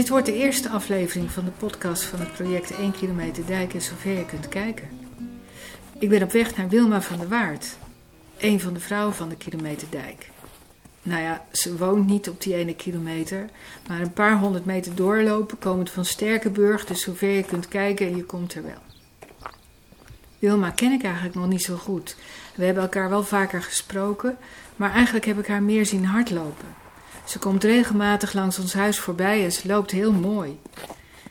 Dit wordt de eerste aflevering van de podcast van het project 1 kilometer dijk en zover je kunt kijken. Ik ben op weg naar Wilma van der Waard, een van de vrouwen van de kilometerdijk. Nou ja, ze woont niet op die ene kilometer, maar een paar honderd meter doorlopen, komend van Sterkenburg, dus zover je kunt kijken en je komt er wel. Wilma ken ik eigenlijk nog niet zo goed. We hebben elkaar wel vaker gesproken, maar eigenlijk heb ik haar meer zien hardlopen. Ze komt regelmatig langs ons huis voorbij en ze loopt heel mooi.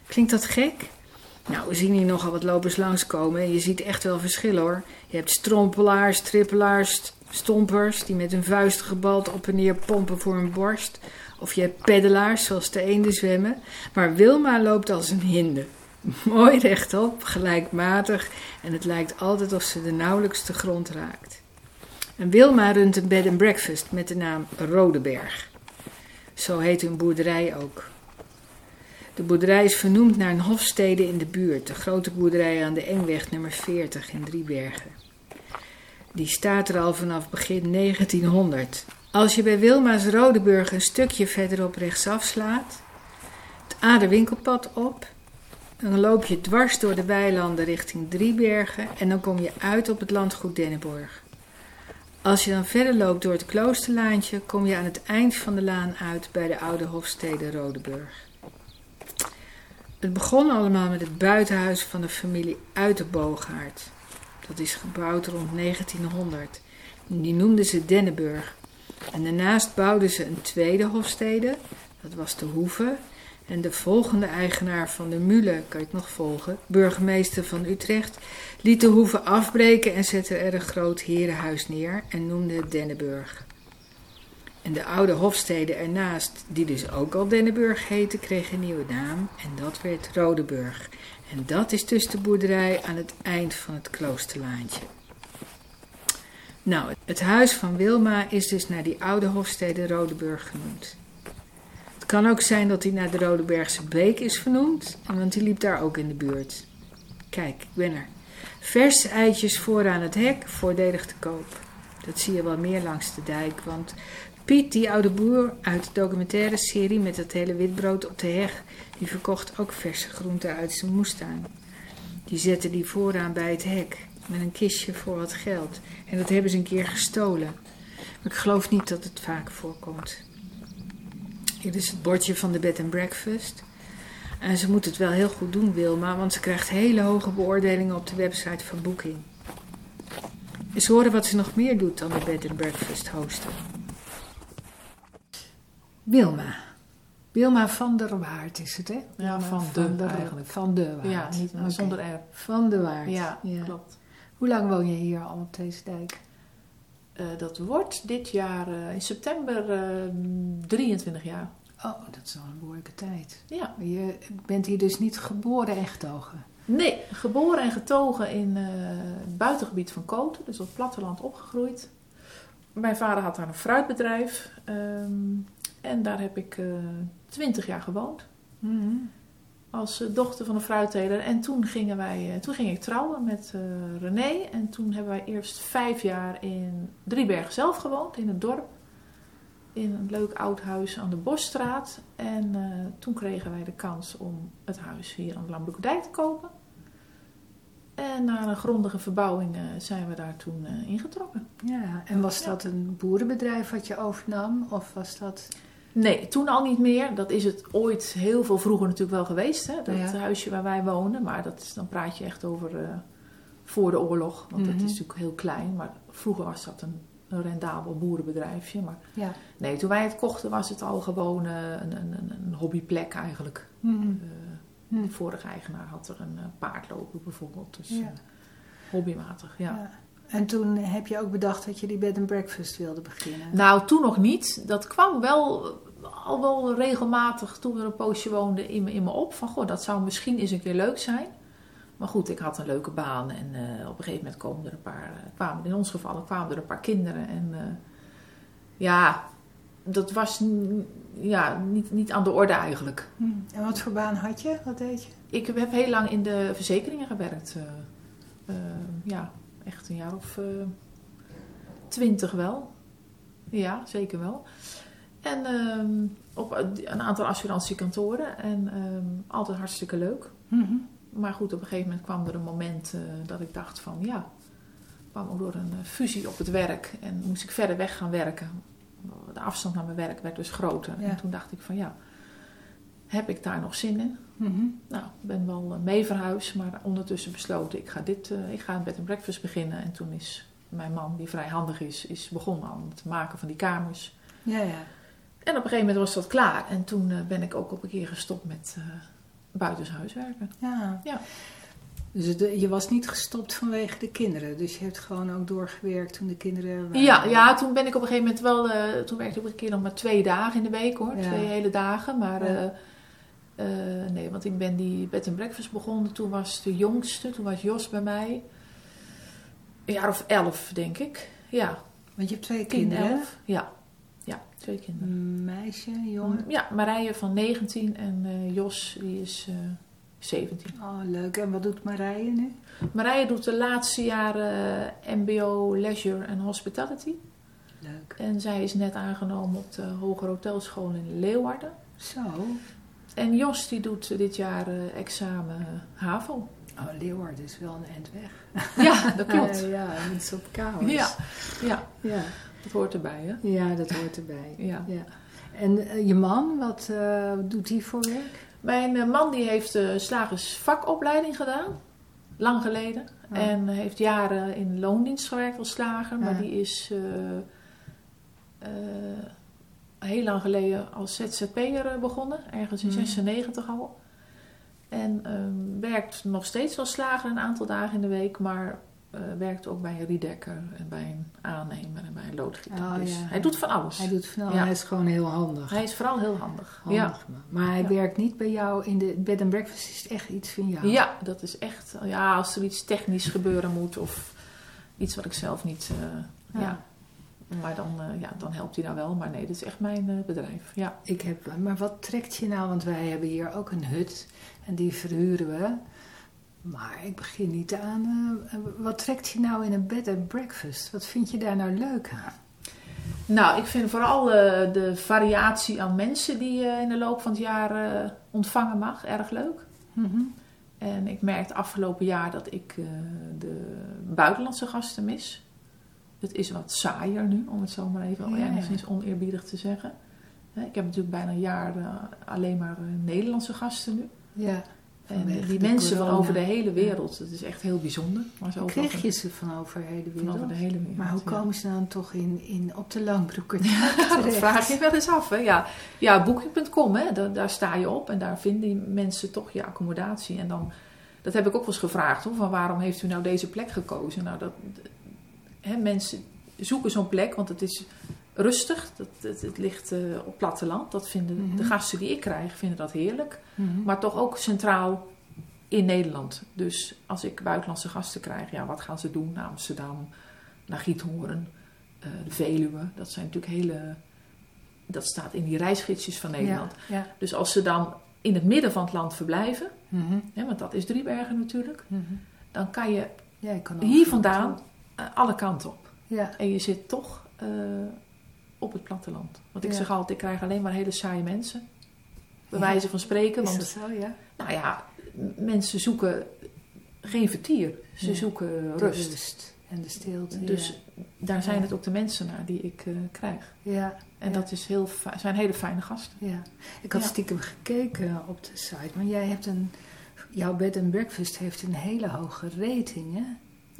Klinkt dat gek? Nou, we zien hier nogal wat lopers langskomen en je ziet echt wel verschil hoor. Je hebt strompelaars, trippelaars, stompers die met hun vuist gebald op en neer pompen voor hun borst. Of je hebt peddelaars zoals de eenden zwemmen. Maar Wilma loopt als een hinde. Mooi rechtop, gelijkmatig en het lijkt altijd of ze de nauwelijks de grond raakt. En Wilma runt een bed and breakfast met de naam Rodeberg. Zo heet hun boerderij ook. De boerderij is vernoemd naar een hofstede in de buurt, de grote boerderij aan de Engweg nummer 40 in Driebergen. Die staat er al vanaf begin 1900. Als je bij Wilma's Rodeburg een stukje verderop rechtsaf slaat, het Aderwinkelpad op, dan loop je dwars door de weilanden richting Driebergen en dan kom je uit op het landgoed Denneborg. Als je dan verder loopt door het kloosterlaantje, kom je aan het eind van de laan uit bij de oude hofstede Rodeburg. Het begon allemaal met het buitenhuis van de familie Uiterboogaard. Dat is gebouwd rond 1900. Die noemden ze Denneburg. En daarnaast bouwden ze een tweede hofstede, dat was de Hoeve. En de volgende eigenaar van de Mule, kan het nog volgen, burgemeester van Utrecht, liet de hoeve afbreken en zette er een groot herenhuis neer en noemde het Denneburg. En de oude hofstede ernaast, die dus ook al Denneburg heette, kreeg een nieuwe naam en dat werd Rodeburg. En dat is dus de boerderij aan het eind van het kloosterlaantje. Nou, het huis van Wilma is dus naar die oude hofstede Rodeburg genoemd. Kan ook zijn dat hij naar de Rodebergse Beek is vernoemd, want die liep daar ook in de buurt. Kijk, ik ben er. Verse eitjes vooraan het hek, voordelig te koop. Dat zie je wel meer langs de dijk, want Piet, die oude boer uit de documentaire serie met dat hele witbrood op de heg, die verkocht ook verse groenten uit zijn moestuin. Die zette die vooraan bij het hek met een kistje voor wat geld. En dat hebben ze een keer gestolen. Maar ik geloof niet dat het vaak voorkomt. Hier is het bordje van de bed and breakfast. En ze moet het wel heel goed doen, Wilma, want ze krijgt hele hoge beoordelingen op de website van Booking. Eens horen wat ze nog meer doet dan de bed and breakfast hosten. Wilma. Wilma van der Waard is het, hè? Ja, van de eigenlijk. Van de Waard. Ja, niet Oké. zonder R. Van de Waard. Ja, klopt. Hoe lang woon je hier al op deze dijk? Eh, dat wordt dit jaar eh, in september eh, 23 jaar. Oh, dat is al een behoorlijke tijd. Ja. Je bent hier dus niet geboren en getogen. Nee, geboren en getogen in eh, het buitengebied van Koten, dus op het platteland opgegroeid. Mijn vader had daar een fruitbedrijf ehm, en daar heb ik eh 20 jaar gewoond. Mhm. Als eh, dochter van een fruitteler. En toen, gingen wij, eh, toen ging ik trouwen met eh, René. En toen hebben wij eerst vijf jaar in Driebergen zelf gewoond, in het dorp. In een leuk oud huis aan de Bosstraat. En toen kregen wij de kans om het huis hier aan de Lambrukdijk te kopen. En na een grondige verbouwing zijn we daar toen ingetrokken. Ja, en was Ja. dat een boerenbedrijf wat je overnam? Of was dat... Nee, toen al niet meer. Dat is het ooit heel veel vroeger natuurlijk wel geweest. Hè? Dat Ja. huisje waar wij wonen. Maar dat is, dan praat je echt over eh, voor de oorlog. Want Mhm. dat is natuurlijk heel klein. Maar vroeger was dat een, een rendabel boerenbedrijfje. Maar Ja. nee, toen wij het kochten was het al gewoon eh, een, een, een, hobbyplek eigenlijk. Mhm. Eh, Mhm. De vorige eigenaar had er een paard lopen bijvoorbeeld. Dus Ja. hobbymatig, ja. Ja. En toen heb je ook bedacht dat je die bed and breakfast wilde beginnen. Nou, toen nog niet. Dat kwam wel al wel regelmatig toen we een poosje woonden in me, in me op. Van goh, dat zou misschien eens een keer leuk zijn. Maar goed, ik had een leuke baan en eh, op een gegeven moment komen er een paar, eh, kwamen, in ons geval kwamen er een paar kinderen. En eh, ja, dat was ja, niet, niet aan de orde eigenlijk. Mhm. En wat voor baan had je? Wat deed je? Ik heb heel lang in de verzekeringen gewerkt. ja, echt een jaar of twintig wel. Ja, zeker wel. En ehm, op een aantal assurantiekantoren. En ehm, altijd hartstikke leuk. Mhm. Maar goed, op een gegeven moment kwam er een moment eh, dat ik dacht van ja, kwam ook door een eh, fusie op het werk en moest ik verder weg gaan werken. De afstand naar mijn werk werd dus groter. Ja. En toen dacht ik van ja, heb ik daar nog zin in? Mhm. Nou, ik ben wel eh, mee verhuisd, maar ondertussen besloten ik ga, dit, eh, ik ga een bed and breakfast beginnen. En toen is mijn man, die vrij handig is, is begonnen aan het maken van die kamers. Ja, ja. En op een gegeven moment was dat klaar. En toen eh, ben ik ook op een keer gestopt met eh buitenshuis werken. ja. Ja. Dus het- je was niet gestopt vanwege de kinderen. Dus je hebt gewoon ook doorgewerkt toen de kinderen waren. Ja, ja, toen ben ik op een gegeven moment wel... eh, toen werkte ik op een keer nog maar twee dagen in de week hoor. Ja. Twee hele dagen. Maar Ja. eh, eh, nee, want ik ben die bed and breakfast begonnen. Toen was de jongste, toen was Jos bij mij. Een jaar of elf, denk ik. Ja, Want je hebt twee tien, kinderen. elf. Ja. Ja, twee kinderen. Meisje, jongen. Ja, Marije van 19 en eh, Jos, die is eh 17. Oh, leuk. En wat doet Marije nu? Marije doet de laatste jaren eh, MBO Leisure en Hospitality. Leuk. En zij is net aangenomen op de Hogere Hotelschool in Leeuwarden. Zo. En Jos die doet dit jaar examen HAVO. Oh, Leeuwarden is wel een eind weg. Ja, dat klopt. Ja, niet zo op kamers. Ja, ja, ja. Dat hoort erbij hè. Ja, dat hoort erbij. Ja. Ja. En eh, je man, wat eh, doet hij voor werk? Mijn eh, man die heeft de slagersvakopleiding gedaan. Lang geleden. Ja. En heeft jaren in loondienst gewerkt als slager. Maar Ja. die is heel lang geleden als ZZP'er begonnen. Ergens in Mhm. 96 al. En ehm, werkt nog steeds als slager een aantal dagen in de week. Maar eh, werkt ook bij een redekker en bij een aannemer en bij een loodgieter. Oh, dus ja. hij doet van alles. Hij doet van alles. Ja. Hij is gewoon heel handig. Hij is vooral heel handig. handig Ja. Maar hij werkt niet bij jou in de bed and breakfast. Is het echt iets van jou? Ja, dat is echt. Ja, als er iets technisch gebeuren moet of iets wat ik zelf niet. eh, Ja. Maar dan, eh, ja, dan helpt hij daar wel. Maar nee, dit is echt mijn bedrijf. Ja. Ik heb, maar wat trekt je nou? Want wij hebben hier ook een hut en die verhuren we. Maar ik begin niet aan. eh, wat trekt je nou in een bed and breakfast? Wat vind je daar nou leuk aan? Nou, ik vind vooral eh, de variatie aan mensen die je in de loop van het jaar eh, ontvangen mag erg leuk. Mhm. En ik merkte afgelopen jaar dat ik eh, de buitenlandse gasten mis. Het is wat saaier nu, om het zo maar even Ja. enigszins oneerbiedig te zeggen. Ik heb natuurlijk bijna een jaar eh, alleen maar eh, Nederlandse gasten nu. Ja. En Vanwege die mensen van over de hele wereld, dat is echt heel bijzonder. Maar zo Kreeg je ze van over de hele van wereld? over de hele wereld. Maar hoe ja. komen ze dan toch in, in op de langbroeken dat vraag je wel eens af. Hè? Ja, ja booking.com, hè? Daar, daar sta je op en daar vinden die mensen toch je accommodatie. En dan, dat heb ik ook wel eens gevraagd, hoor, van waarom heeft u nou deze plek gekozen? Nou, dat, hè, mensen zoeken zo'n plek, want het is rustig, dat, het, het ligt eh, op platteland. Dat vinden Mhm. de gasten die ik krijg, vinden dat heerlijk. Mhm. Maar toch ook centraal in Nederland. Dus als ik buitenlandse gasten krijg, ja, wat gaan ze doen? Naar Amsterdam, naar Giethoorn, eh, de Veluwe. Dat zijn natuurlijk hele... Dat staat in die reisgidsjes van Nederland. Ja, ja. Dus als ze dan in het midden van het land verblijven, Mhm. hè, want dat is Driebergen natuurlijk, Mhm. dan kan je Ja, kan hier vandaan eh, alle kanten op. Ja. En je zit toch op het platteland. Want ik Ja. zeg altijd, ik krijg alleen maar hele saaie mensen. Bij Ja. wijze van spreken. Is Want dat zo, ja? nou ja, mensen zoeken geen vertier. Ze zoeken De rust. En de stilte. Dus daar zijn het ook de mensen naar die ik eh, krijg. ja. En Ja. dat is heel zijn hele fijne gasten. Ja, ik had Ja. stiekem gekeken op de site, maar jij hebt een, jouw bed and breakfast heeft een hele hoge rating, hè?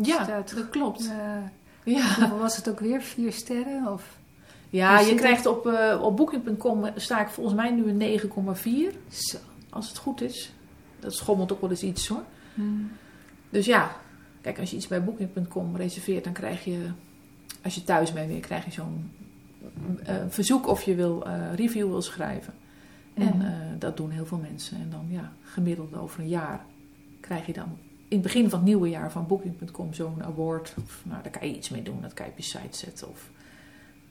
Ja, Staat- dat klopt. Ja, hoeveel was het ook weer? Vier sterren? Of? Ja je krijgt op, eh op booking.com sta ik volgens mij nu een 9,4. Zo. Als het goed is. Dat schommelt ook wel eens iets hoor. Hmm. Dus ja, kijk, als je iets bij booking.com reserveert, dan krijg je, als je thuis bent weer, krijg je zo'n eh, verzoek of je wil eh, review wil schrijven. En eh, dat doen heel veel mensen. En dan ja, gemiddeld over een jaar krijg je dan in het begin van het nieuwe jaar van booking.com zo'n award. Of, nou, daar kan je iets mee doen, dat kan je op je site zetten. Of,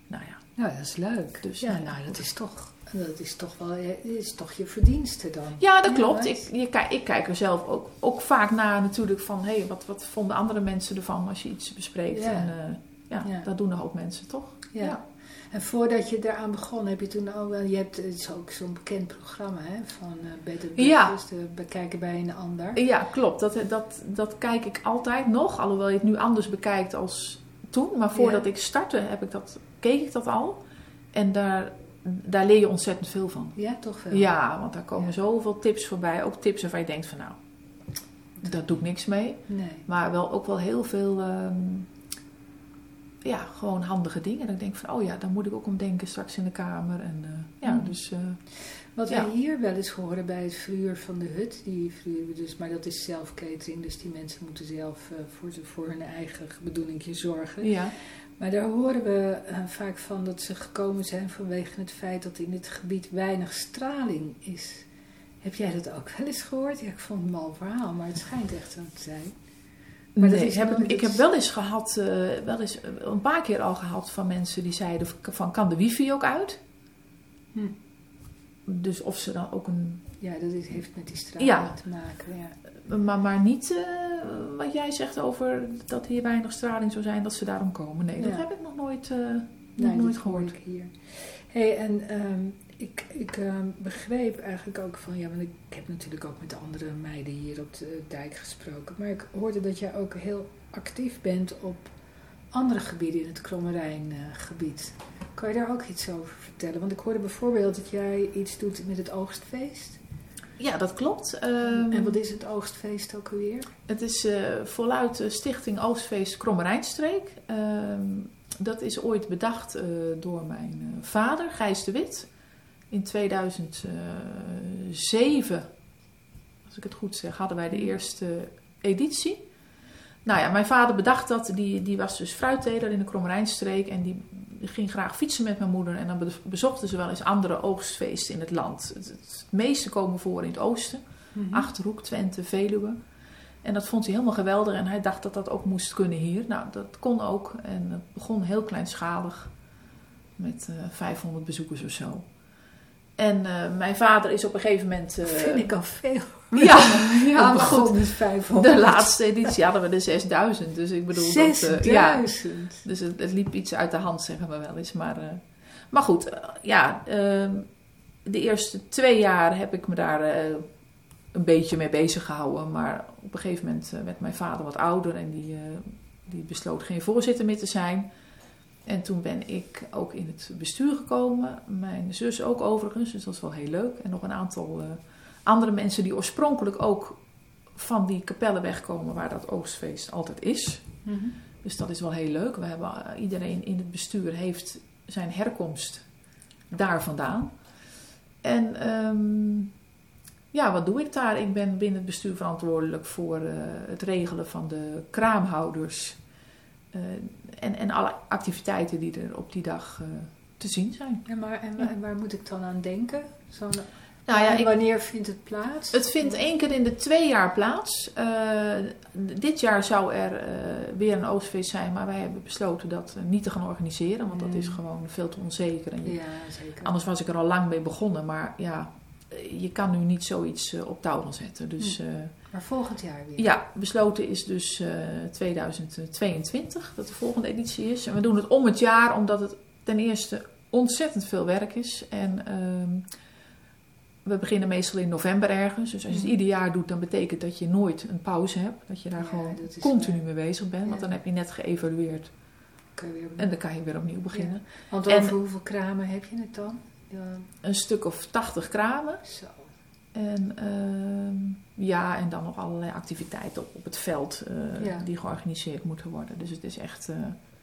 nou ja, Nou, dat is leuk. Dus, ja, nou, nou, dat is toch, dat is toch wel, is toch je verdienste dan. Ja, dat klopt. Ik, je, kijk- ik kijk er zelf ook, ook vaak naar natuurlijk van... hé, wat, wat vonden andere mensen ervan als je iets bespreekt? Ja. En eh, ja, Ja. dat doen een hoop mensen toch? Ja. Ja. En voordat je daaraan begon, heb je toen ook wel, je hebt het is ook zo'n bekend programma hè, van uh, Better Ja. Breakfast, eh, bekijken bij een ander. Ja, klopt. Dat, dat, dat kijk ik altijd nog. Alhoewel je het nu anders bekijkt als toen. Maar voordat ik startte, heb ik dat, keek ik dat al. En daar, daar leer je ontzettend veel van. Ja, toch wel? Ja, want daar komen Ja. zoveel tips voorbij. Ook tips waarvan je denkt van nou, daar doe ik niks mee. Nee. Maar wel ook wel heel veel, ehm, ja, gewoon handige dingen. Ik denk van, oh ja, daar moet ik ook om denken straks in de kamer. En eh, ja, Mm. dus eh, Wat Ja. wij hier wel eens horen bij het verhuur van de hut, die verhuren we dus, maar dat is zelfcatering, dus die mensen moeten zelf eh, voor, ze- voor hun eigen bedoelingje zorgen. ja. Maar daar horen we eh, vaak van dat ze gekomen zijn vanwege het feit dat in dit gebied weinig straling is. Heb jij dat ook wel eens gehoord? Ja, ik vond het een mal verhaal, maar het schijnt echt zo te zijn. Maar dat Nee, heb wel- ik, ik dat heb wel eens gehad, eh, wel eens eh, een paar keer al gehad van mensen die zeiden van kan de wifi ook uit? Hm. Dus of ze dan ook een, Ja, dat heeft met die straling Ja. te maken. Ja. Maar, maar niet eh, wat jij zegt over dat hier weinig straling zou zijn, dat ze daarom komen. Nee, dat heb ik nog nooit, eh, nog nooit gehoord. ik hier. hey, en ehm, ik, ik ehm, begreep eigenlijk ook van, ja, want ik, ik heb natuurlijk ook met andere meiden hier op de dijk gesproken, maar ik hoorde dat jij ook heel actief bent op andere gebieden in het Krommerijn-gebied. kan je daar ook iets over vertellen? Want ik hoorde bijvoorbeeld dat jij iets doet met het oogstfeest. Ja, dat klopt. Ehm, en wat is het oogstfeest ook alweer? Het is eh, voluit de Stichting Oostfeest Krommerijnstreek. Ehm, dat is ooit bedacht eh, door mijn eh, vader, Gijs de Wit. In 2007, als ik het goed zeg, hadden wij de eerste editie. Nou ja, mijn vader bedacht dat. Die, die was dus fruitteler in de Krommerijnstreek. En die ging graag fietsen met mijn moeder. En dan be- bezochten ze wel eens andere oogstfeesten in het land. Het, het meeste komen voor in het oosten. Mhm. Achterhoek, Twente, Veluwe. En dat vond hij helemaal geweldig en hij dacht dat dat ook moest kunnen hier. Nou, dat kon ook en het begon heel kleinschalig met eh 500 bezoekers of zo. En eh, mijn vader is op een gegeven moment... eh, Vind ik al veel. Ja, ja maar goed. met 500. De laatste editie hadden we de 6000, dus ik bedoel... Dat, eh, ja, 6000. dus het, het liep iets uit de hand, zeggen we wel eens. Maar, maar goed, ja, ehm, de eerste twee jaar heb ik me daar een beetje mee bezig gehouden. Maar op een gegeven moment werd mijn vader wat ouder en die, die besloot geen voorzitter meer te zijn. En toen ben ik ook in het bestuur gekomen. Mijn zus ook overigens, dus dat is wel heel leuk. En nog een aantal eh, andere mensen die oorspronkelijk ook van die kapellen wegkomen waar dat oogstfeest altijd is. Mhm. Dus dat is wel heel leuk. We hebben, eh, iedereen in het bestuur heeft zijn herkomst daar vandaan. En ehm, ja, wat doe ik daar? Ik ben binnen het bestuur verantwoordelijk voor eh, het regelen van de kraamhouders. Eh, en, en alle activiteiten die er op die dag eh, te zien zijn. En, maar, en, Ja. en waar moet ik dan aan denken? Zo'n- Nou ja, ik, wanneer vindt het plaats? Het vindt één keer in de twee jaar plaats. Eh, dit jaar zou er weer een oostfeest zijn, maar wij hebben besloten dat niet te gaan organiseren, want dat is gewoon veel te onzeker. En je- Ja, zeker. Anders was ik er al lang mee begonnen, maar ja, je kan nu niet zoiets eh, op touw gaan zetten. Dus eh, Maar volgend jaar weer. ja, besloten is dus eh 2022 dat de volgende editie is. En we doen het om het jaar, omdat het ten eerste ontzettend veel werk is. En ehm, we beginnen meestal in november ergens. Dus als je het Mhm. ieder jaar doet, dan betekent dat je nooit een pauze hebt. Dat je daar Ja, gewoon continu waar. mee bezig bent. Want dan heb je net geëvalueerd. Kan je weer En dan kan je weer opnieuw beginnen. Want en- over hoeveel kramen heb je het dan? Ja, Een stuk of 80 kramen. zo. En ehm, ja, en dan nog allerlei activiteiten op, op het veld eh, Ja. die georganiseerd moeten worden. Dus het is echt, eh,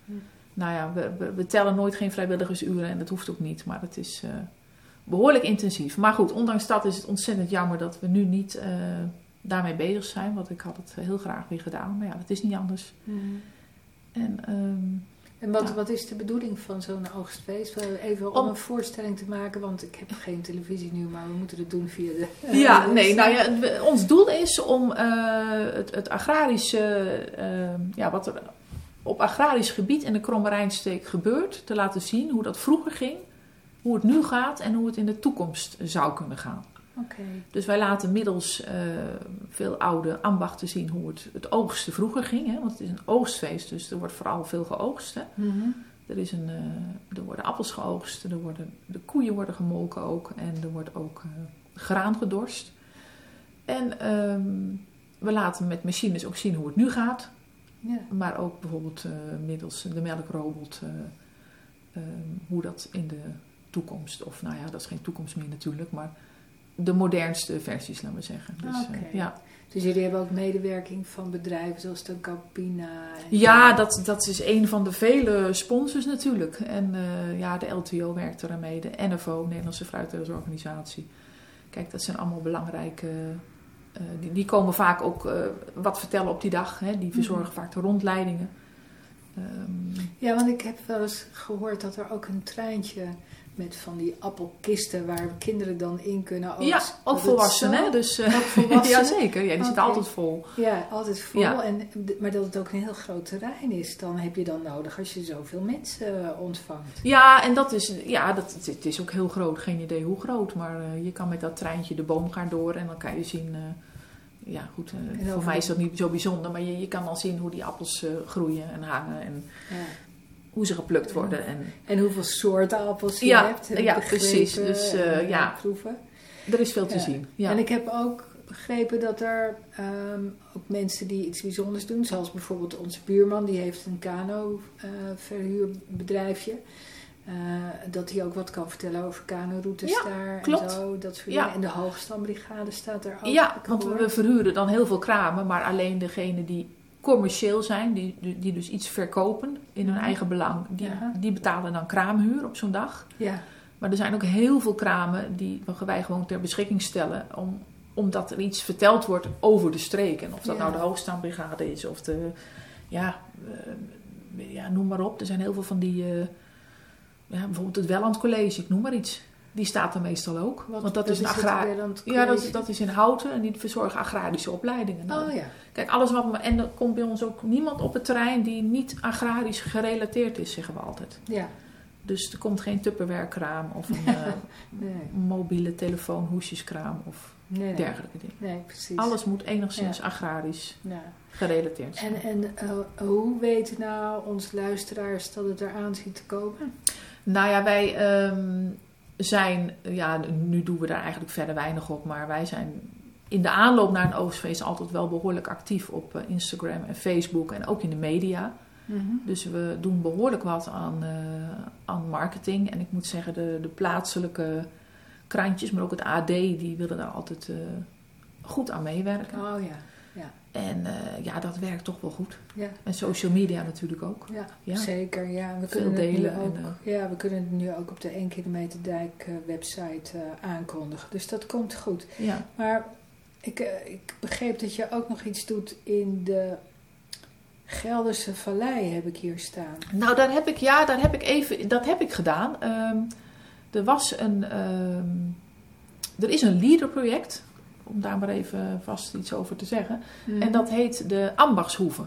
Hm. nou ja, we, we, we tellen nooit geen vrijwilligersuren en dat hoeft ook niet. Maar het is eh, behoorlijk intensief. Maar goed, ondanks dat is het ontzettend jammer dat we nu niet daarmee bezig zijn. Want ik had het heel graag weer gedaan. Maar ja, dat is niet anders. Mhm. En ehm, En wat, Ja. wat is de bedoeling van zo'n oogstfeest? Even om Om- een voorstelling te maken, want ik heb geen televisie nu, maar we moeten het doen via de... Ja, de nee, nou ja, ons doel is om eh, het, het agrarische, eh, ja, wat er op agrarisch gebied in de Krommerijnsteek gebeurt, te laten zien hoe dat vroeger ging, hoe het nu gaat en hoe het in de toekomst zou kunnen gaan. Dus wij laten middels eh, veel oude ambachten zien hoe het, het oogsten vroeger ging. Hè? Want het is een oogstfeest, dus er wordt vooral veel geoogst. Hè? Mhm. Er, is een, eh, er worden appels geoogst, er worden, de koeien worden gemolken ook en er wordt ook eh, graan gedorst. En ehm, we laten met machines ook zien hoe het nu gaat. Ja. Maar ook bijvoorbeeld middels de melkrobot, eh, ehm, hoe dat in de toekomst, of nou ja, dat is geen toekomst meer natuurlijk, maar de modernste versies, laten we zeggen. Dus, eh, ja. Dus jullie hebben ook medewerking van bedrijven zoals de Campina. en- ja, dat, dat is een van de vele sponsors natuurlijk. En eh, ja, de LTO werkt er aan mee, de NFO, Nederlandse Fruittelersorganisatie. Kijk, dat zijn allemaal belangrijke. eh, die, die komen vaak ook wat vertellen op die dag. Hè? Die verzorgen vaak de rondleidingen. Ehm, Ja, want ik heb wel eens gehoord dat er ook een treintje met van die appelkisten waar kinderen dan in kunnen oogsten. Ja, ook volwassenen. zo- hè, Dus, eh, Ook volwassenen? Jazeker, ja, die zit Oké. altijd vol. Ja, altijd vol. Ja. En, maar dat het ook een heel groot terrein is, dan heb je dan nodig als je zoveel mensen eh, ontvangt. Ja, en dat is, ja, dat, het- is ook heel groot. Geen idee hoe groot. Maar eh, je kan met dat treintje de boomgaard door en dan kan je zien... ja, goed, voor mij is dat niet zo bijzonder. Maar je, je kan al zien hoe die appels groeien en hangen en Ja. Hoe ze geplukt worden. En En hoeveel soorten appels je Ja, hebt. ja, precies. Dus, eh, en, ja. proeven. er is veel te Ja. zien. Ja. En ik heb ook begrepen dat er ehm, ook mensen die iets bijzonders doen, zoals bijvoorbeeld onze buurman, die heeft een kano-verhuurbedrijfje. Eh, dat hij ook wat kan vertellen over kanoroutes Ja, daar klopt. en zo, dat soort Ja. En de hoogstandbrigade staat er ook. Ja, want we verhuren dan heel veel kramen, maar alleen degenen die commercieel zijn, die, die, dus iets verkopen in hun Mhm. eigen belang, die, Ja. die betalen dan kraamhuur op zo'n dag. Ja, Maar er zijn ook heel veel kramen die wij gewoon ter beschikking stellen, om, omdat er iets verteld wordt over de streek. En of dat Ja. nou de hoogstaanbrigade is of de, ja, eh, ja, noem maar op. Er zijn heel veel van die, eh, ja, bijvoorbeeld het Welland College, ik noem maar iets. Die staat er meestal ook. wat, want dat is een het Ja, dat, is in Houten en die verzorgen agrarische opleidingen. Oh ja, Kijk, alles wat. me- En er komt bij ons ook niemand op het terrein die niet agrarisch gerelateerd is, zeggen we altijd. ja. Dus er komt geen Tupperware-kraam of een eh, Nee, mobiele telefoon, hoesjeskraam of nee, nee. dergelijke dingen. Nee, precies. Alles moet enigszins agrarisch Ja. gerelateerd zijn. En, en eh, hoe weten nou onze luisteraars dat het eraan ziet te komen? Nou ja, wij ehm, zijn, ja, nu doen we daar eigenlijk verder weinig op, maar wij zijn in de aanloop naar een oogstfeest altijd wel behoorlijk actief op eh, Instagram en Facebook en ook in de media. Dus we doen behoorlijk wat aan, eh, aan marketing. En ik moet zeggen, de, de plaatselijke krantjes, maar ook het AD, die willen daar altijd eh, goed aan meewerken. Oh ja, En eh, ja, dat werkt toch wel goed. ja, En social media natuurlijk ook. ja, Ja. zeker. Ja. We Veel kunnen het nu delen ook, en, ja, we kunnen het nu ook op de 1 kilometer dijk eh, website eh, aankondigen. Dus dat komt goed. Ja. Maar ik, eh, ik begreep dat je ook nog iets doet in de Gelderse Vallei, heb ik hier staan. Nou, daar heb ik, ja, daar heb ik even, dat heb ik gedaan. Ehm, er was een, ehm, er is een leaderproject, om daar maar even vast iets over te zeggen. En dat heet de Ambachtshoeve.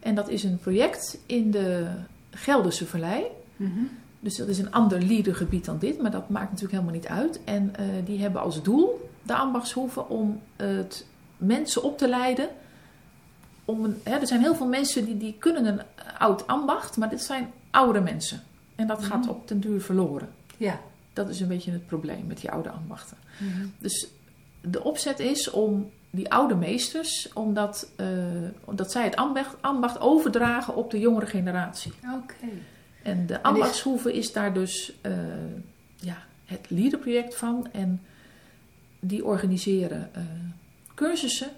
En dat is een project in de Gelderse Vallei. Mhm. Dus dat is een ander leadergebied dan dit, maar dat maakt natuurlijk helemaal niet uit. En eh, die hebben als doel, de ambachtshoeve, om het mensen op te leiden. Om een, hè, er zijn heel veel mensen die, die kunnen een oud ambacht, maar dit zijn oude mensen. En dat gaat Mhm. op den duur verloren. Ja. Dat is een beetje het probleem met die oude ambachten. Mhm. Dus de opzet is om die oude meesters, omdat, eh, omdat zij het ambacht, ambacht overdragen op de jongere generatie. Oké. En de ambachtshoeve is daar dus eh, ja, het leaderproject van. En die organiseren eh, cursussen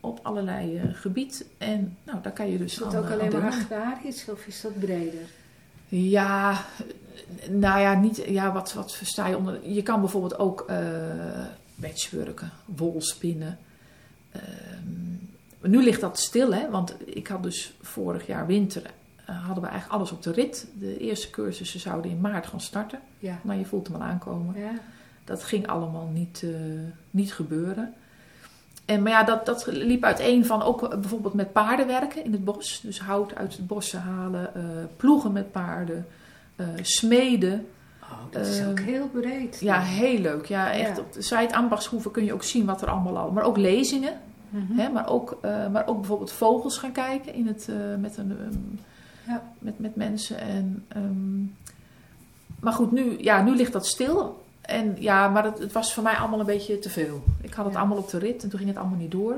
op allerlei gebied. En nou, daar kan je dus Is dat aan, ook alleen maar agrarisch of is dat breder? Ja, nou ja, niet, ja wat, wat versta je onder... Je kan bijvoorbeeld ook patchworken, wol spinnen. Ehm, nu ligt dat stil, hè, want ik had dus vorig jaar winter... eh, hadden we eigenlijk alles op de rit. De eerste cursussen zouden in maart gaan starten. Ja. Maar je voelt hem al aankomen. Ja. Dat ging allemaal niet, eh, niet gebeuren. En, maar ja, dat, dat liep uiteen van ook bijvoorbeeld met paarden werken in het bos. Dus hout uit het bos halen, eh, ploegen met paarden, smeden. Oh, dat is ook Ehm, heel breed. Ja, heel leuk. Ja, echt. Ja. Op de site Ambachtshoeven kun je ook zien wat er allemaal al... Maar ook lezingen. Mhm. Hè, maar, ook, eh, maar ook bijvoorbeeld vogels gaan kijken in het, eh, met een, ehm, Ja. met, met mensen. En, ehm, maar goed, nu, ja, nu ligt dat stil. En ja, maar het, het was voor mij allemaal een beetje te veel. Ik had het Ja. allemaal op de rit en toen ging het allemaal niet door.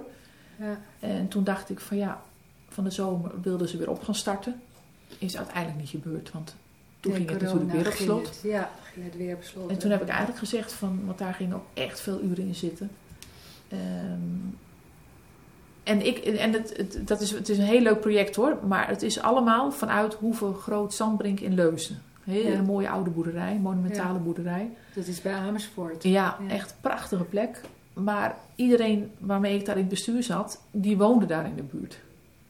Ja. En toen dacht ik van ja, van de zomer wilden ze weer op gaan starten. Is uiteindelijk niet gebeurd, want toen ging het natuurlijk weer op ging slot. het- ja, ging het weer op slot. En toen heb ik eigenlijk gezegd van, want daar gingen ook echt veel uren in zitten. Ehm, en ik, en het, het, dat is, het is een heel leuk project hoor, maar het is allemaal vanuit Hoeve Groot Zandbrink in Leuzen. Hele Ja. mooie oude boerderij, monumentale Ja. boerderij. Dat is bij Amersfoort. Ja, Ja. echt prachtige plek. Maar iedereen waarmee ik daar in het bestuur zat, die woonde daar in de buurt.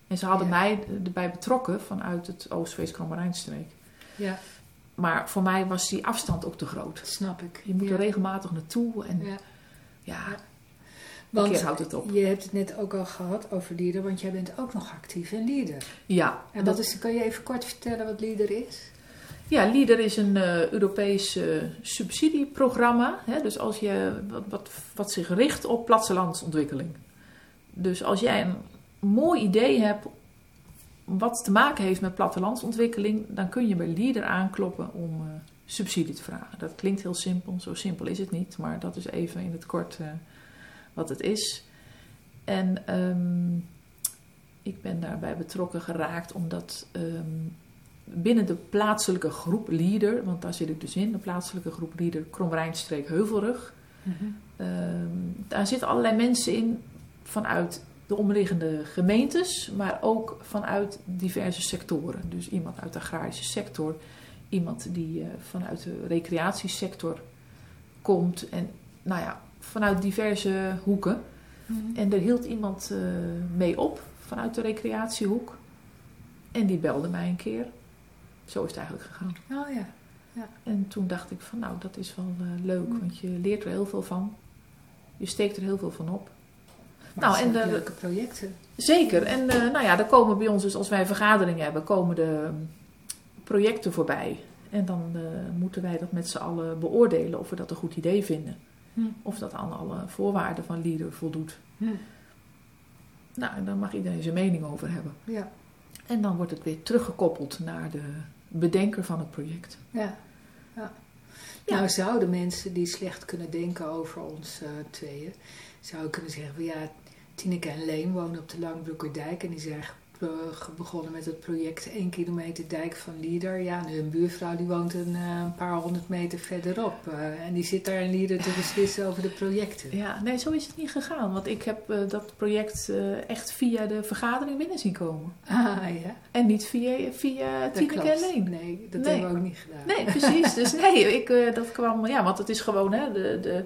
En ze hadden mij erbij betrokken vanuit het Oost-West-Kromerijnstreek. Ja, Maar voor mij was die afstand ook te groot. dat snap ik. Je moet ja. er regelmatig naartoe en Ja. ja, Ja. een Want keer houdt het op. je hebt het net ook al gehad over Lieder, want jij bent ook nog actief in Lieder. Ja, En wat is, kan je even kort vertellen wat Lieder is? ja LEADER is een eh, Europees eh, subsidieprogramma. Hè? Dus als je, wat, wat, wat zich richt op plattelandsontwikkeling. Dus als jij een mooi idee hebt wat te maken heeft met plattelandsontwikkeling, dan kun je bij LEADER aankloppen om eh, subsidie te vragen. Dat klinkt heel simpel, zo simpel is het niet, maar dat is even in het kort eh, wat het is. En ehm, ik ben daarbij betrokken geraakt omdat ehm, binnen de plaatselijke groep Leader, want daar zit ik dus in, de plaatselijke groep Leader Kromrijnstreek Heuvelrug, Ehm, daar zitten allerlei mensen in vanuit de omliggende gemeentes, maar ook vanuit diverse sectoren. Dus iemand uit de agrarische sector, iemand die eh, vanuit de recreatiesector komt en nou ja, vanuit diverse hoeken. En daar hield iemand eh, mee op vanuit de recreatiehoek. En die belde mij een keer. Zo is het eigenlijk gegaan. Oh ja. En toen dacht ik van nou, dat is wel eh, leuk, Mm. want je leert er heel veel van. Je steekt er heel veel van op. Maar Nou, en de- leuke projecten. Zeker. En eh, nou ja, dan komen bij ons dus als wij vergaderingen hebben, komen de projecten voorbij. En dan eh, moeten wij dat met z'n allen beoordelen of we dat een goed idee vinden. Hm. Of dat aan alle voorwaarden van leader voldoet. Hm. Nou, en daar mag iedereen zijn mening over hebben. Ja. En dan wordt het weer teruggekoppeld naar de bedenker van het project. Ja. ja. Ja. Nou, zouden mensen die slecht kunnen denken over ons eh, tweeën, zouden kunnen zeggen van ja, Tineke en Leen wonen op de Langbroekerdijk en die zijn begonnen met het project 1 kilometer dijk van Lieder. Ja, en hun buurvrouw die woont een, eh, een paar honderd meter verderop eh, en die zit daar in Lieder te beslissen over de projecten. Ja, nee, zo is het niet gegaan. Want ik heb eh, dat project echt via de vergadering binnen zien komen. Ah ja, En niet via, via Tineke. Leen. Nee, dat Nee. hebben we ook niet gedaan. Nee, precies. Dus nee, ik, dat kwam... Ja, want het is gewoon... Hè, de, de,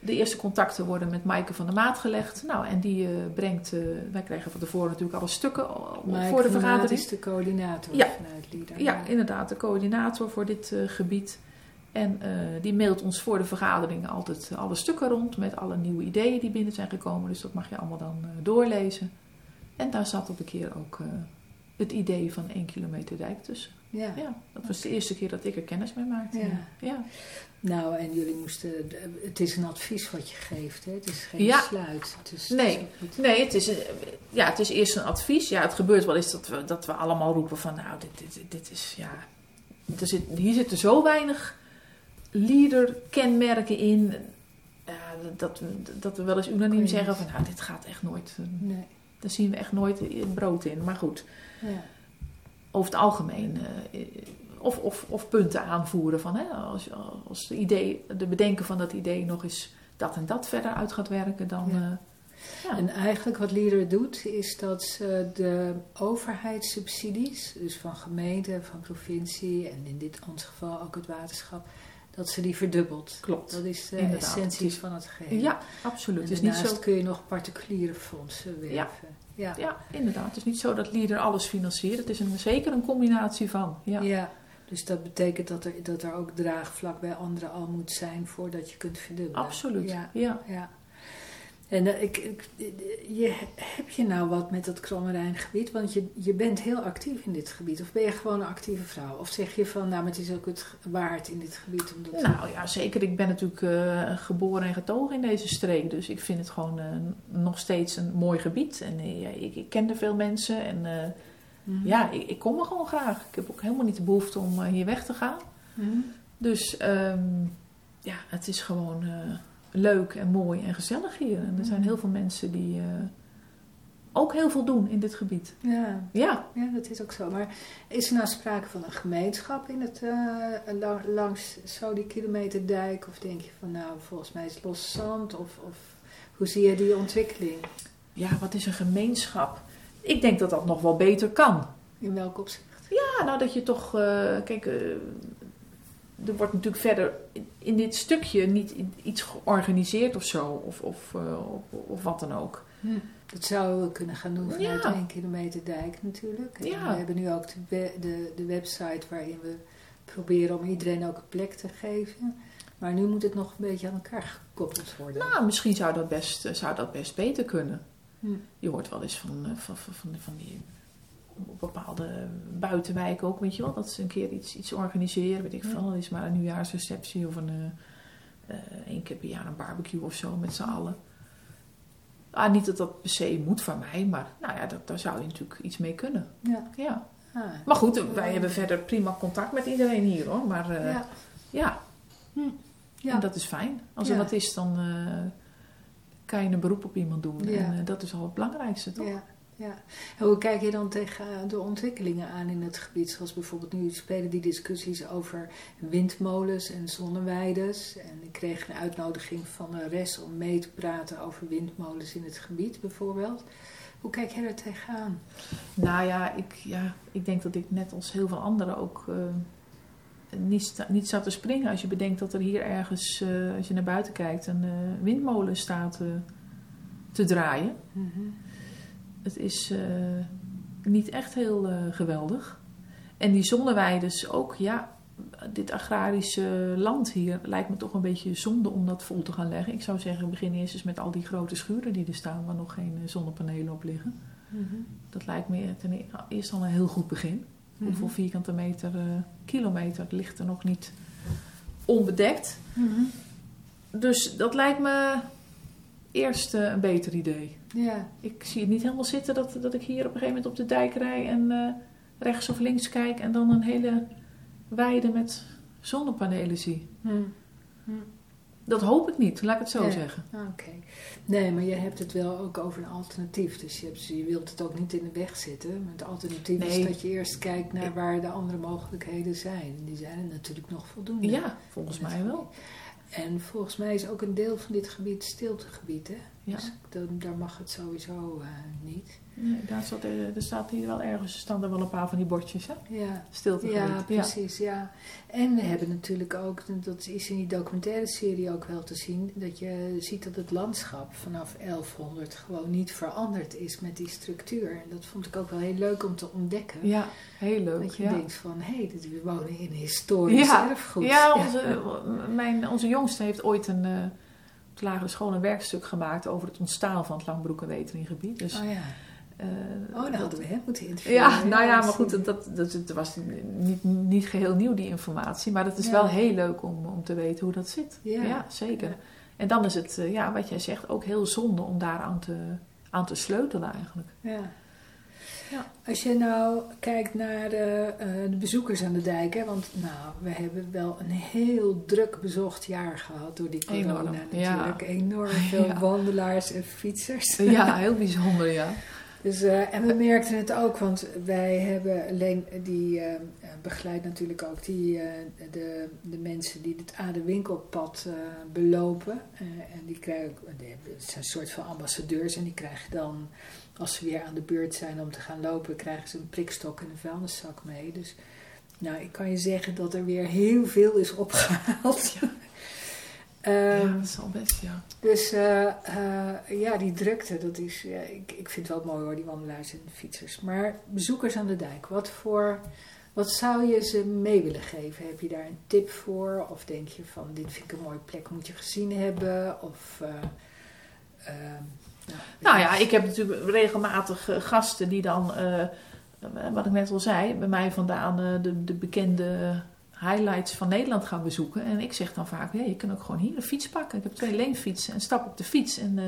de eerste contacten worden met Maaike van der Maat gelegd. Nou, en die eh, brengt... eh, wij krijgen van tevoren natuurlijk alle stukken Maaike voor de van Maat vergadering. is de coördinator Ja. vanuit Lieder. Ja, inderdaad, de coördinator voor dit eh, gebied. En die mailt ons voor de vergadering altijd alle stukken rond met alle nieuwe ideeën die binnen zijn gekomen. Dus dat mag je allemaal dan doorlezen. En daar zat op een keer ook het idee van 1 kilometer dijk tussen. Ja. Ja, dat was de eerste keer dat ik er kennis mee maakte. Ja. ja. Nou, en jullie moesten. Het is een advies wat je geeft, hè? Het is geen Ja. besluit. Het is, Nee. het is Nee, het is, een- ja, het is eerst een advies. Ja, het gebeurt wel eens dat we, dat we allemaal roepen van... Nou, dit, dit, dit is... Ja, er zit, hier zitten zo weinig leader-kenmerken in... Ja, dat, we, dat we wel eens unaniem zeggen van... Nou, dit gaat echt nooit... eh, Nee. Daar zien we echt nooit brood in. Maar goed, Ja. Over het algemeen... eh, of, of, of punten aanvoeren van... Hè, als, als de, idee, de bedenken van dat idee nog eens dat en dat verder uit gaat werken... dan... Ja. eh, ja. En eigenlijk wat Leader doet, is dat ze de overheidssubsidies, dus van gemeente, van provincie en in dit ons geval ook het waterschap, dat ze die verdubbelt. Klopt. Dat is de Inderdaad. essentie van het geheel. Ja, absoluut. En is niet zo, kun je nog particuliere fondsen werven. Ja. Ja. ja, inderdaad. Het is niet zo dat Leader alles financiert. Het is een, zeker een combinatie van. Ja. Ja. Dus dat betekent dat er, dat er ook draagvlak bij anderen al moet zijn voordat je kunt verdubbelen. Absoluut. Ja. Ja. Ja. En eh, ik, ik, je, heb je nou wat met dat Krommerijngebied? Want je, je bent heel actief in dit gebied. Of ben je gewoon een actieve vrouw? Of zeg je van, nou, maar het is ook het waard in dit gebied? Omdat... Nou ja, zeker. Ik ben natuurlijk eh, geboren en getogen in deze streek. Dus ik vind het gewoon eh, nog steeds een mooi gebied. En ik, ik ken er veel mensen. En Mhm. ja, ik, ik kom er gewoon graag. Ik heb ook helemaal niet de behoefte om hier weg te gaan. Mhm. Dus ehm, ja, het is gewoon leuk en mooi en gezellig hier. En er zijn heel veel mensen die eh, ook heel veel doen in dit gebied. Ja, Ja, ja, dat is ook zo. Maar is er nou sprake van een gemeenschap in het, eh, la- langs zo die kilometerdijk? Of denk je van nou, volgens mij is het los zand? Of, of hoe zie je die ontwikkeling? ja, wat is een gemeenschap? Ik denk dat dat nog wel beter kan. In welk opzicht? Ja, nou dat je toch, eh, kijk, er wordt natuurlijk verder in, dit stukje niet iets georganiseerd of zo, of, of, eh, of, of wat dan ook. Dat zouden we kunnen gaan doen vanuit Ja. 1 kilometer dijk natuurlijk. En Ja. We hebben nu ook de, we- de, de website waarin we proberen om iedereen ook een plek te geven. Maar nu moet het nog een beetje aan elkaar gekoppeld worden. Nou, misschien zou dat best, eh, zou dat best beter kunnen. Hm. Je hoort wel eens van, eh, van, van, van, van die op bepaalde buitenwijken ook, weet je wel, dat ze een keer iets, iets organiseren, weet ik Ja. veel, is maar een nieuwjaarsreceptie of een eh, één keer per jaar een barbecue of zo met z'n allen. Ah, niet dat dat per se moet van mij, maar nou ja, dat, daar zou je natuurlijk iets mee kunnen. Ja. Ja. Ah. Maar goed, wij hebben verder prima contact met iedereen hier hoor. Maar eh, ja. ja. Ja. en dat is fijn. Als er wat is, dan kan je een beroep op iemand doen. Ja. En dat is al het belangrijkste, toch? Ja, ja. En hoe kijk je dan tegen de ontwikkelingen aan in het gebied? Zoals bijvoorbeeld nu spelen die discussies over windmolens en zonneweides. En ik kreeg een uitnodiging van een res om mee te praten over windmolens in het gebied bijvoorbeeld. Hoe kijk jij daar tegenaan? Nou ja ik, ja, ik denk dat ik net als heel veel anderen ook eh, niet, niet zat te springen. Als je bedenkt dat er hier ergens, eh, als je naar buiten kijkt, een eh, windmolen staat te draaien. Het is eh, niet echt heel eh, geweldig. En die zonneweides ook, ja, dit agrarische land hier lijkt me toch een beetje zonde om dat vol te gaan leggen. Ik zou zeggen, begin eerst eens met al die grote schuren die er staan waar nog geen eh, zonnepanelen op liggen. Dat lijkt me ten e- eerst al een heel goed begin. Hoeveel vierkante meter, eh, kilometer ligt er nog niet onbedekt. Dus dat lijkt me eerst eh, een beter idee. Ja, Ik zie het niet helemaal zitten dat, dat ik hier op een gegeven moment op de dijk rij en eh, rechts of links kijk en dan een hele weide met zonnepanelen zie. Dat hoop ik niet, laat ik het zo zeggen. Ah, oké. Nee, maar je hebt het wel ook over een alternatief. Dus je, hebt, je wilt het ook niet in de weg zitten. Maar het alternatief is dat je eerst kijkt naar waar de andere mogelijkheden zijn. En die zijn er natuurlijk nog voldoende. Ja, volgens mij wel. En volgens mij is ook een deel van dit gebied stiltegebied. Ja. Dus dan, daar mag het sowieso eh, niet. Nee, daar staat, er, er staat hier wel ergens, er staan er wel een paar van die bordjes, hè? Ja, Stilte ja precies. Ja. En we hebben natuurlijk ook, dat is in die documentaire serie ook wel te zien, dat je ziet dat het landschap vanaf 1100 gewoon niet veranderd is met die structuur. En dat vond ik ook wel heel leuk om te ontdekken. Ja, heel leuk. Dat je ja. denkt van, hé, hey, we wonen in historisch erfgoed. Ja, onze, Mijn, onze jongste heeft ooit een, eh, op de lagere school een werkstuk gemaakt over het ontstaan van het Langbroek-Wetering-gebied. Dus, Oh ja, eh, oh, dan dat- hadden we hem moeten interviewen. Ja, nou ja, maar dat goed, dat, dat, dat, was niet, niet geheel nieuw die informatie. Maar het is Ja. wel heel leuk om, om te weten hoe dat zit. Ja. Ja, zeker. Ja. En dan is het, eh, ja, wat jij zegt, ook heel zonde om daaraan te, aan te sleutelen eigenlijk. Ja. Ja. Als je nou kijkt naar de, eh, de bezoekers aan de dijk, hè, want nou, we hebben wel een heel druk bezocht jaar gehad door die corona Enorm, ja. natuurlijk. Enorm veel Ja. wandelaars en fietsers. Ja, heel bijzonder, ja. Dus, eh, en we merkten het ook, want wij hebben alleen die eh begeleidt natuurlijk ook die, eh, de, de mensen die het Adenwinkelpad eh belopen. Eh, en die krijgen, het zijn een soort van ambassadeurs en die krijgen dan, als ze weer aan de beurt zijn om te gaan lopen, krijgen ze een prikstok en een vuilniszak mee. Dus nou, ik kan je zeggen dat er weer heel veel is opgehaald. Ehm, ja, dat is al best, ja. dus eh, eh, ja, die drukte, dat is, ik, ik vind het wel mooi hoor, die wandelaars en fietsers. Maar bezoekers aan de dijk, wat voor, wat zou je ze mee willen geven? Heb je daar een tip voor? Of denk je van, dit vind ik een mooie plek, moet je gezien hebben? Of, eh, ehm, nou, Nou ja, ik heb natuurlijk regelmatig gasten die dan, wat ik net al zei, bij mij vandaan de, de bekende highlights van Nederland gaan bezoeken. En ik zeg dan vaak, je kunt ook gewoon hier een fiets pakken. Ik heb twee leenfietsen en stap op de fiets. En eh,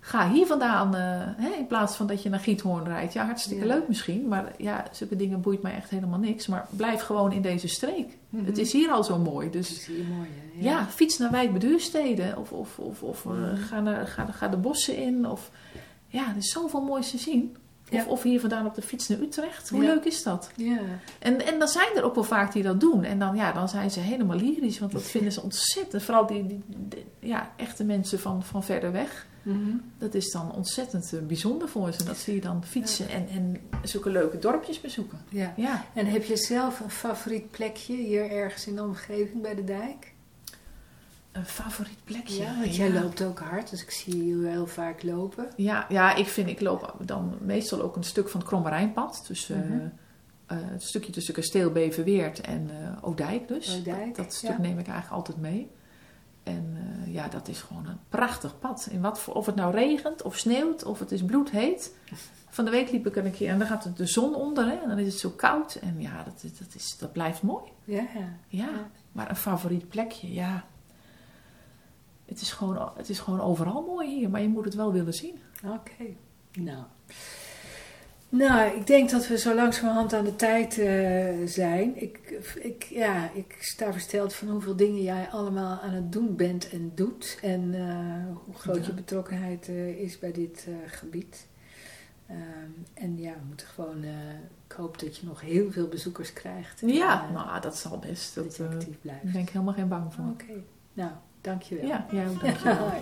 ga hier vandaan, eh, hè, in plaats van dat je naar Giethoorn rijdt. Ja, hartstikke Ja. leuk misschien, maar ja, zulke dingen boeit mij echt helemaal niks. Maar blijf gewoon in deze streek. Mhm. Het is hier al zo mooi, dus is hier mooi, hè? ja, fiets naar wijkbeduursteden of, of, of, of eh, Mhm. ga, naar, ga, ga de bossen in. Of, ja, er is zoveel moois te zien. Of, hier vandaan op de fiets naar Utrecht. Hoe leuk is dat? Ja. En, en dan zijn er ook wel vaak die dat doen. En dan, ja, dan zijn ze helemaal lyrisch, want dat vinden ze ontzettend. Vooral die, die, die- ja, echte mensen van, van verder weg. Mhm. Dat is dan ontzettend eh, bijzonder voor ze. Dat zie je dan fietsen en, en zulke leuke dorpjes bezoeken. ja. Ja, En heb je zelf een favoriet plekje hier ergens in de omgeving bij de dijk? Een favoriet plekje. Ja, want jij loopt ook hard, dus ik zie je heel vaak lopen. Ja, ja, ik vind, ik loop dan meestal ook een stuk van het Krommerijnpad. Dus eh, Mhm. eh, het stukje tussen Kasteel Beverweert en eh Oudijk dus. Oudijk, dat, dat stuk ja. neem ik eigenlijk altijd mee. En ja, dat is gewoon een prachtig pad. In wat voor, of het nou regent of sneeuwt of het is bloedheet. Van de week liep ik een keer en dan gaat de zon onder hè, en dan is het zo koud. En ja, dat, dat, is, dat blijft mooi. Ja. Ja, Ja. maar een favoriet plekje, ja. Het is, gewoon, het is gewoon overal mooi hier, maar je moet het wel willen zien. Oké. Nou. Nou, ik denk dat we zo langzamerhand aan de tijd eh, zijn. Ik, ik, ja, ik sta versteld van hoeveel dingen jij allemaal aan het doen bent en doet. En eh, hoe groot Ja. je betrokkenheid eh, is bij dit gebied. Ehm, en ja, we moeten gewoon... ik hoop dat je nog heel veel bezoekers krijgt. Ja, nou, dat zal best. dat Dat, je actief blijft. daar ben ik helemaal geen bang voor. Oké. Nou, dankjewel. Ja, ook, dankjewel. Hoi.